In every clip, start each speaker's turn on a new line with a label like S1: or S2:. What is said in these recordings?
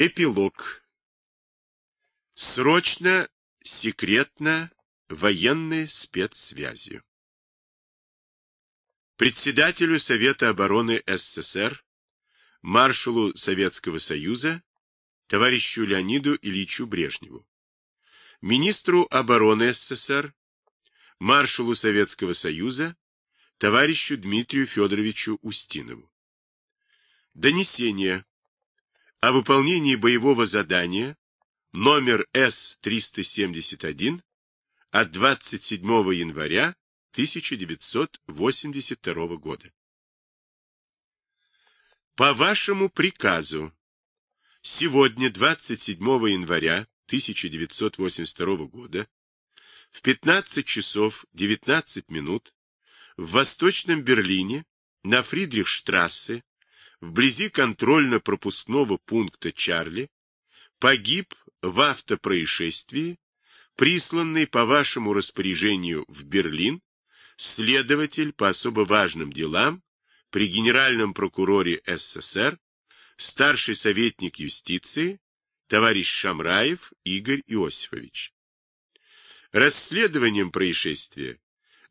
S1: Эпилог. Срочно, секретно, военные спецсвязи. Председателю Совета обороны СССР, маршалу Советского Союза, товарищу Леониду Ильичу Брежневу, министру обороны СССР, маршалу Советского Союза, товарищу Дмитрию Федоровичу Устинову. Донесение о выполнении боевого задания номер С-371 от 27 января 1982 года. По вашему приказу, сегодня, 27 января 1982 года, в 15 часов 19 минут в Восточном Берлине на Фридрихштрассе вблизи контрольно-пропускного пункта Чарли погиб в автопроисшествии, присланный по вашему распоряжению в Берлин, следователь по особо важным делам при генеральном прокуроре СССР, старший советник юстиции, товарищ Шамраев Игорь Иосифович. Расследованием происшествия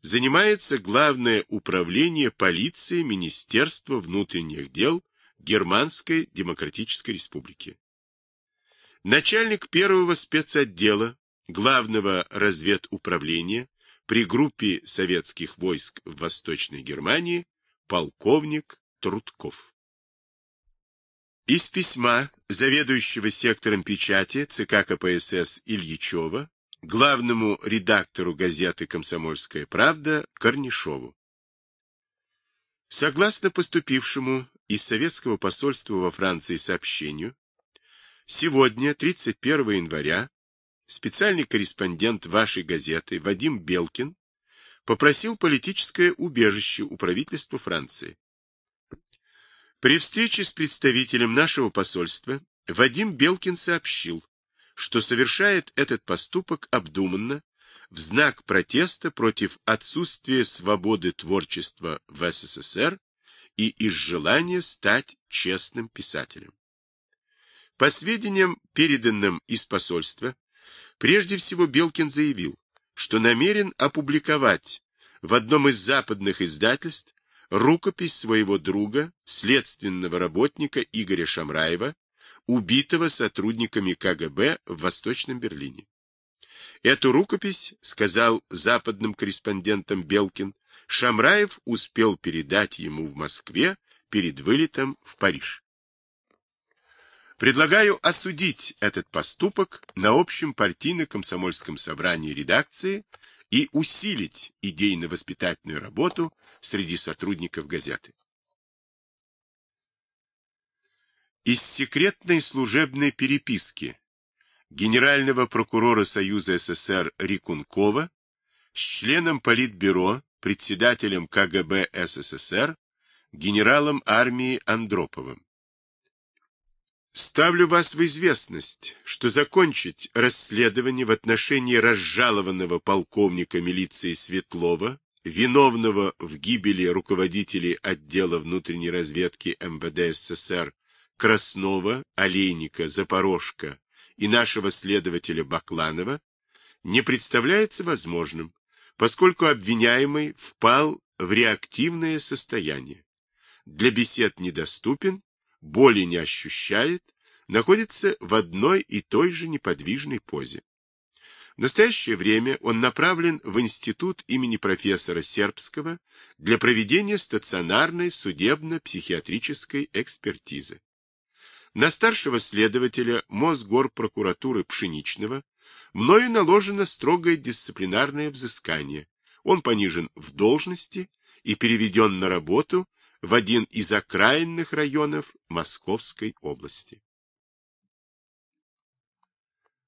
S1: занимается Главное управление полиции Министерства внутренних дел Германской Демократической Республики. Начальник первого спецотдела Главного разведуправления при группе советских войск в Восточной Германии полковник Трудков. Из письма заведующего сектором печати ЦК КПСС Ильичева главному редактору газеты «Комсомольская правда» Корнишову. Согласно поступившему из советского посольства во Франции сообщению, сегодня, 31 января, специальный корреспондент вашей газеты Вадим Белкин попросил политическое убежище у правительства Франции. При встрече с представителем нашего посольства Вадим Белкин сообщил, что совершает этот поступок обдуманно, в знак протеста против отсутствия свободы творчества в СССР и из желания стать честным писателем. По сведениям, переданным из посольства, прежде всего Белкин заявил, что намерен опубликовать в одном из западных издательств рукопись своего друга, следственного работника Игоря Шамраева, убитого сотрудниками КГБ в Восточном Берлине. Эту рукопись, сказал западным корреспондентам Белкин, Шамраев успел передать ему в Москве перед вылетом в Париж. Предлагаю осудить этот поступок на общем партийно-комсомольском собрании редакции и усилить идейно-воспитательную работу среди сотрудников газеты. Из секретной служебной переписки генерального прокурора Союза СССР Рикункова с членом Политбюро, председателем КГБ СССР, генералом армии Андроповым. Ставлю вас в известность, что закончить расследование в отношении разжалованного полковника милиции Светлова, виновного в гибели руководителей отдела внутренней разведки МВД СССР Краснова, Олейника, Запорожка и нашего следователя Бакланова не представляется возможным, поскольку обвиняемый впал в реактивное состояние. Для бесед недоступен, боли не ощущает, находится в одной и той же неподвижной позе. В настоящее время он направлен в институт имени профессора Сербского для проведения стационарной судебно-психиатрической экспертизы. На старшего следователя Мосгорпрокуратуры Пшеничного мною наложено строгое дисциплинарное взыскание. Он понижен в должности и переведен на работу в один из окраинных районов Московской области.